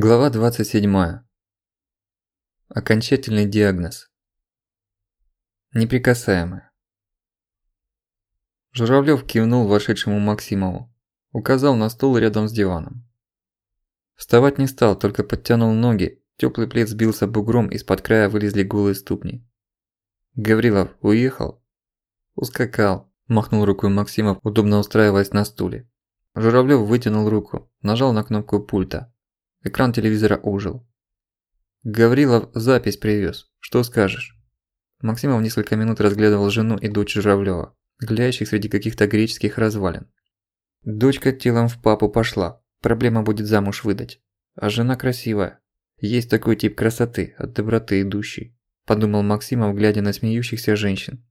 Глава 27. Окончательный диагноз. Неприкасаемая. Журавлёв кивнул вошедшему Максимову, указал на стул рядом с диваном. Вставать не стал, только подтянул ноги, тёплый плед сбился бугром, из-под края вылезли голые ступни. Гаврилов уехал? Ускакал, махнул рукой Максимов, удобно устраиваясь на стуле. Журавлёв вытянул руку, нажал на кнопку пульта. Экран телевизора ожил. «Гаврилов запись привез. Что скажешь?» Максимов несколько минут разглядывал жену и дочь Журавлёва, гуляющих среди каких-то греческих развалин. Дочка телом в папу пошла, проблема будет замуж выдать. А жена красивая. Есть такой тип красоты, от доброты идущий, подумал Максимов, глядя на смеющихся женщин.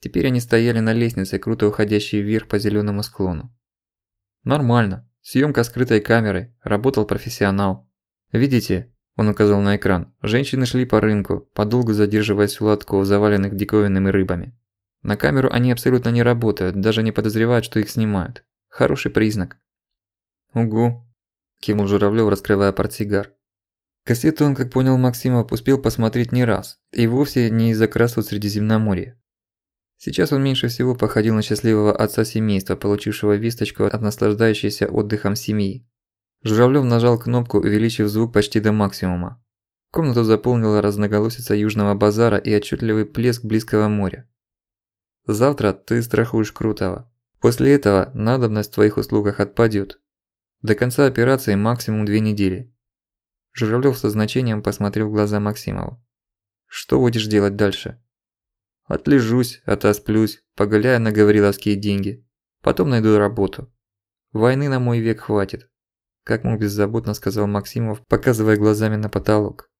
Теперь они стояли на лестнице, круто уходящей вверх по зелёному склону. Нормально. Съемка скрытой камерой, работал профессионал. Видите, он указал на экран, женщины шли по рынку, подолгу задерживаясь у лотков, заваленных диковинными рыбами. На камеру они абсолютно не работают, даже не подозревают, что их снимают. Хороший признак. «Угу», – кивнул Журавлёв, раскрывая портсигар. Кассету он, как понял Максимов, успел посмотреть не раз, и вовсе не из-за красот Средиземноморья. Сейчас он меньше всего походил на счастливого отца семейства, получившего весточку от наслаждающейся отдыхом семьи. Журавлёв нажал кнопку, увеличив звук почти до максимума. Комнату заполнила разноголосица южного базара и отчетливый плеск близкого моря. «Завтра ты страхуешь Крутого. После этого надобность в твоих услугах отпадёт. До конца операции максимум две недели». Журавлёв со значением посмотрел в глаза Максимову. «Что будешь делать дальше?» Отлежусь, отосплюсь, погуляю на гавриловские деньги. Потом найду работу. Войны на мой век хватит. Как мог беззаботно сказал Максимов, показывая глазами на потолок.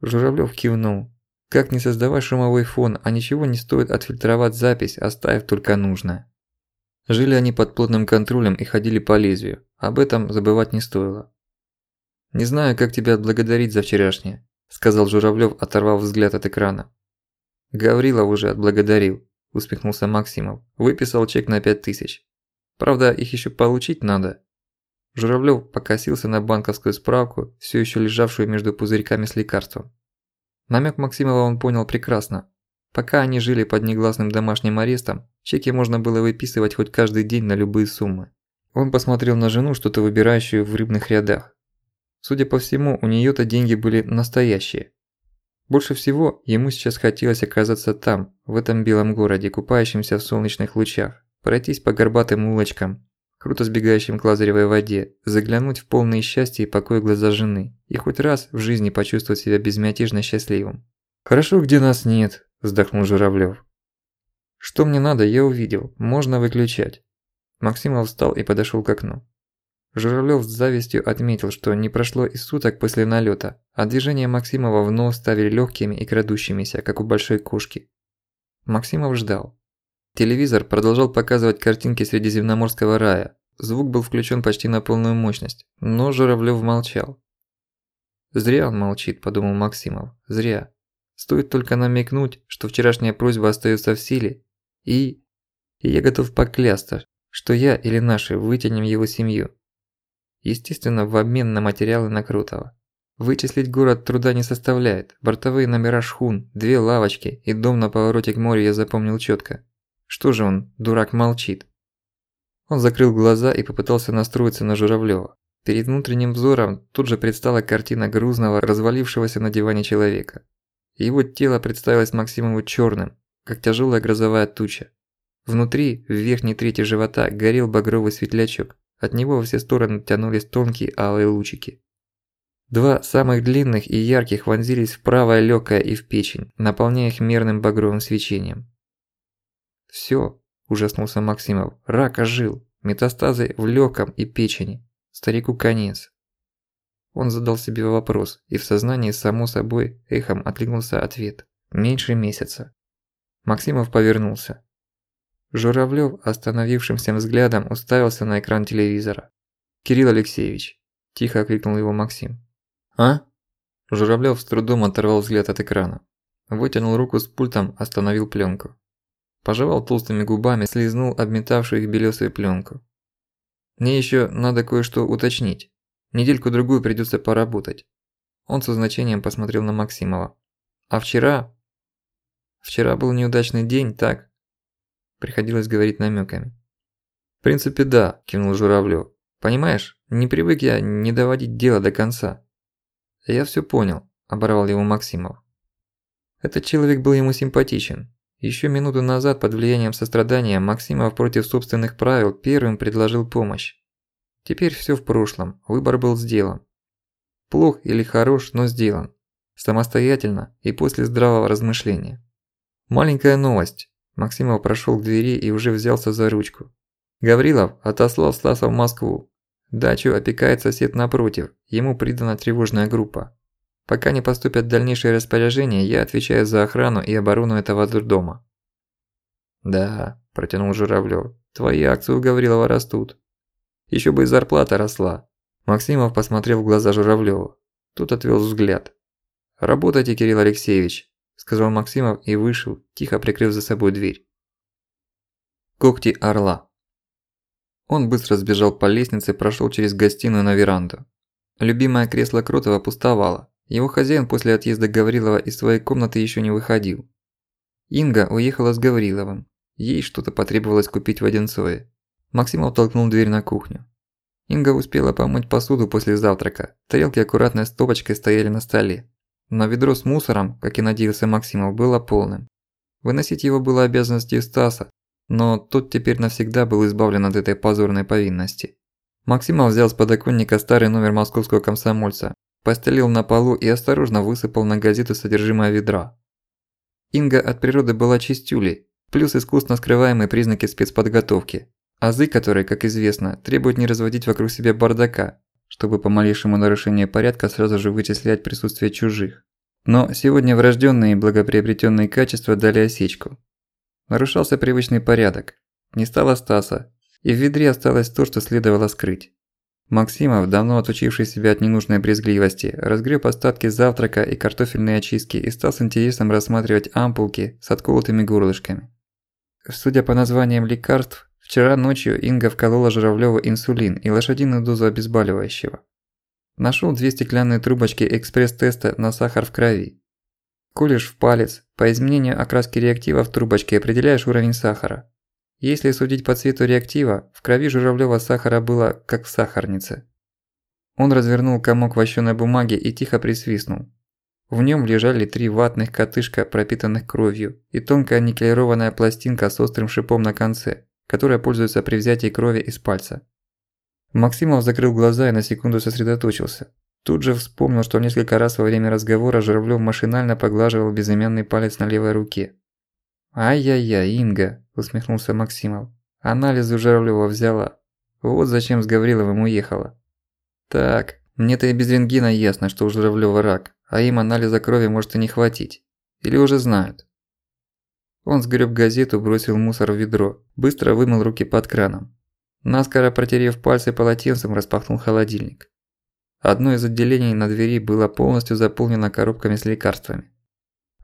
Журавлёв кивнул. Как не создавать шумовой фон, а ничего не стоит отфильтровать запись, оставив только нужное. Жили они под плотным контролем и ходили по лезвию. Об этом забывать не стоило. «Не знаю, как тебя отблагодарить за вчерашнее», – сказал Журавлёв, оторвав взгляд от экрана. Гаврилов уже отблагодарил, усмехнулся Максимов. Выписал чек на пять тысяч. Правда, их еще получить надо. Журавлёв покосился на банковскую справку, все еще лежавшую между пузырьками с лекарством. Намек Максимова он понял прекрасно. Пока они жили под негласным домашним арестом, чеки можно было выписывать хоть каждый день на любые суммы. Он посмотрел на жену, что-то выбирающую в рыбных рядах. Судя по всему, у неё-то деньги были настоящие. Больше всего ему сейчас хотелось оказаться там, в этом белом городе, купающемся в солнечных лучах, пройтись по горбатым улочкам, круто сбегающим к лазаревой воде, заглянуть в полные счастья и покой глаза жены и хоть раз в жизни почувствовать себя безмятежно счастливым. «Хорошо, где нас нет», – вздохнул Журавлёв. «Что мне надо, я увидел, можно выключать». Максимов встал и подошёл к окну. Журавлёв с завистью отметил, что не прошло и суток после налёта, а движения Максимова вновь стали лёгкими и крадущимися, как у большой кошки. Максимов ждал. Телевизор продолжал показывать картинки Средиземноморского рая. Звук был включён почти на полную мощность, но Журавлёв молчал. «Зря он молчит», – подумал Максимов. «Зря. Стоит только намекнуть, что вчерашняя просьба остаётся в силе, и... и я готов поклясться, что я или наши вытянем его семью. Естественно, в обмен на материалы Накрутова. Вычислить город труда не составляет. Бортовые номера шхун, две лавочки и дом на повороте к морю я запомнил четко. Что же он, дурак, молчит? Он закрыл глаза и попытался настроиться на Журавлёва. Перед внутренним взором тут же предстала картина грузного, развалившегося на диване человека. Его тело представилось Максимову чёрным, как тяжёлая грозовая туча. Внутри, в верхней трети живота, горел багровый светлячок. От него во все стороны тянулись тонкие алые лучики. Два самых длинных и ярких вонзились в правое лёгкое и в печень, наполняя их мерным багровым свечением. «Всё», – ужаснулся Максимов, – «рак ожил, метастазы в лёгком и печени, старику конец». Он задал себе вопрос, и в сознании само собой эхом откликнулся ответ. Меньше месяца. Максимов повернулся. Журавлёв остановившимся взглядом уставился на экран телевизора. «Кирилл Алексеевич!» – тихо окликнул его Максим. «А?» Журавлёв с трудом оторвал взгляд от экрана. Вытянул руку с пультом, остановил плёнку. Пожевал толстыми губами, слизнул обметавшую их белёсую плёнку. «Мне ещё надо кое-что уточнить. Недельку-другую придётся поработать. Он со значением посмотрел на Максимова. А вчера... Вчера был неудачный день, так? Приходилось говорить намёками. В принципе, да, кивнул Журавлёв. Понимаешь, не привык я не доводить дело до конца. Я всё понял, оборвал его Максимов. Этот человек был ему симпатичен. Ещё минуту назад под влиянием сострадания Максимов против собственных правил первым предложил помощь. Теперь всё в прошлом, выбор был сделан. Плох или хорош, но сделан. Самостоятельно и после здравого размышления. Маленькая новость. Максимов прошёл к двери и уже взялся за ручку. Гаврилов отослал Стаса в Москву. Дачу опекает сосед напротив, ему придана тревожная группа. Пока не поступят дальнейшие распоряжения, я отвечаю за охрану и оборону этого дурдома. «Да», – протянул Журавлёв, – «твои акции у Гаврилова растут. Ещё бы и зарплата росла». Максимов посмотрел в глаза Журавлёву. Тут отвёл взгляд. «Работайте, Кирилл Алексеевич», – сказал Максимов и вышел, тихо прикрыв за собой дверь. Когти орла. Он быстро сбежал по лестнице и прошёл через гостиную на веранду. Любимое кресло Кротова пустовало. Его хозяин после отъезда Гаврилова из своей комнаты ещё не выходил. Инга уехала с Гавриловым. Ей что-то потребовалось купить в Одинцове. Максимов толкнул дверь на кухню. Инга успела помыть посуду после завтрака. Тарелки аккуратной стопочкой стояли на столе. Но ведро с мусором, как и надеялся Максимов, было полным. Выносить его было обязанностью Стаса, но тот теперь навсегда был избавлен от этой позорной повинности. Максимов взял с подоконника старый номер московского комсомольца, постелил на полу и осторожно высыпал на газету содержимое ведра. Инга от природы была чистюлей, плюс искусно скрываемые признаки спецподготовки, азы которой, как известно, требуют не разводить вокруг себя бардака, чтобы по малейшему нарушению порядка сразу же вычислять присутствие чужих. Но сегодня врожденные и благоприобретенные качества дали осечку. Нарушался привычный порядок. Не стало Стаса, и в ведре осталось то, что следовало скрыть. Максимов, давно отучивший себя от ненужной брезгливости, разгреб остатки завтрака и картофельные очистки и стал с интересом рассматривать ампулки с отколотыми горлышками. Судя по названиям лекарств, вчера ночью Инга вколола Журавлёву инсулин и лошадиную дозу обезболивающего. Нашёл две стеклянные трубочки экспресс-теста на сахар в крови. Колешь в палец, по изменению окраски реактива в трубочке определяешь уровень сахара. Если судить по цвету реактива, в крови Журавлёва сахара было, как в сахарнице. Он развернул комок вощёной бумаги и тихо присвистнул. В нём лежали три ватных катышка, пропитанных кровью, и тонкая никелированная пластинка с острым шипом на конце, которая пользуется при взятии крови из пальца. Максимов закрыл глаза и на секунду сосредоточился. Тут же вспомнил, что несколько раз во время разговора Журавлёв машинально поглаживал безымянный палец на левой руке. «Ай-яй-яй, Инга!» – усмехнулся Максимов. «Анализ у Журавлёва взяла. Вот зачем с Гавриловым уехала». «Так, мне-то и без рентгена ясно, что у Журавлёва рак, а им анализа крови может и не хватить. Или уже знают». Он сгреб газету, бросил мусор в ведро, быстро вымыл руки под краном. Наскоро протерев пальцы полотенцем, распахнул холодильник. Одно из отделений на двери было полностью заполнено коробками с лекарствами.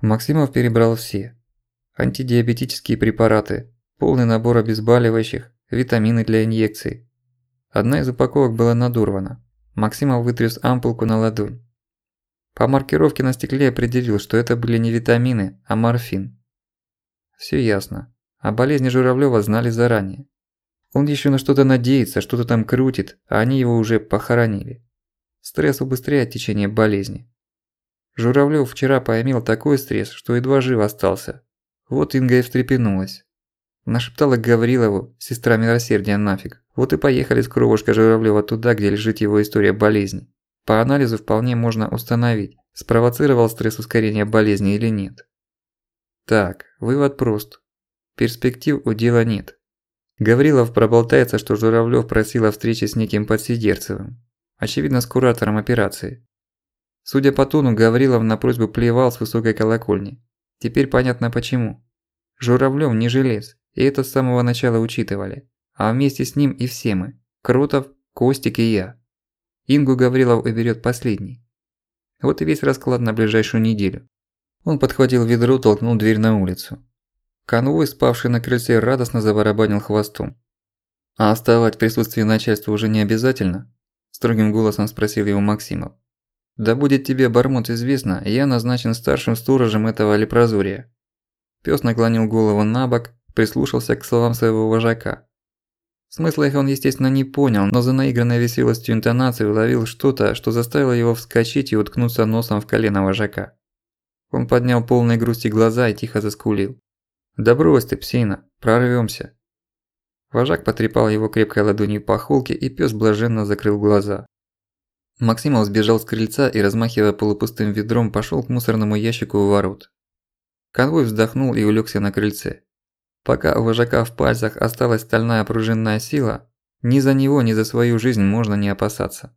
Максимов перебрал все антидиабетические препараты, полный набор обезболивающих, витамины для инъекций. Одна из упаковок была надорвана. Максимов вытряс ампулку на ладонь. По маркировке на стекле определил, что это были не витамины, а морфин. Всё ясно. О болезни Журавлёва знали заранее. Он ещё на что-то надеется, что-то там крутит, а они его уже похоронили. Стресс убыстряет течение болезни. Журавлёв вчера поимел такой стресс, что едва жив остался, вот Инга и встрепенулась. Нашептала Гаврилову, сестра милосердия нафиг. Вот и поехали с кровушкой Журавлёва туда, где лежит его история болезни. По анализу вполне можно установить, спровоцировал стресс ускорения болезни или нет. Так, вывод прост. Перспектив у дела нет. Гаврилов проболтается, что Журавлёв просил о встрече с неким Подсидерцевым. Очевидно, с куратором операции. Судя по тону, Гаврилов на просьбу плевал с высокой колокольни. Теперь понятно почему. Журавлёв не желез, и это с самого начала учитывали. А вместе с ним и все мы. Крутов, Костик и я. Ингу Гаврилов уберет последний. Вот и весь расклад на ближайшую неделю. Он подхватил ведро, толкнул дверь на улицу. Конвой, спавший на крыльце, радостно забарабанил хвостом. «А оставать в присутствии начальства уже не обязательно?» – Строгим голосом спросил его Максимов. «Да будет тебе, Бармут, известно, я назначен старшим сторожем этого лепрозория». Пёс наклонил голову на бок, прислушался к словам своего вожака. Смысла их он, естественно, не понял, но за наигранной веселостью интонации уловил что-то, что заставило его вскочить и уткнуться носом в колено вожака. Он поднял полные грусти глаза и тихо заскулил. «Да брось ты, псина, прорвёмся». Вожак потрепал его крепкой ладонью по холке, и пёс блаженно закрыл глаза. Максимов сбежал с крыльца и, размахивая полупустым ведром, пошёл к мусорному ящику у ворот. Конвой вздохнул и улегся на крыльце. Пока у вожака в пальцах осталась стальная пружинная сила, ни за него, ни за свою жизнь можно не опасаться.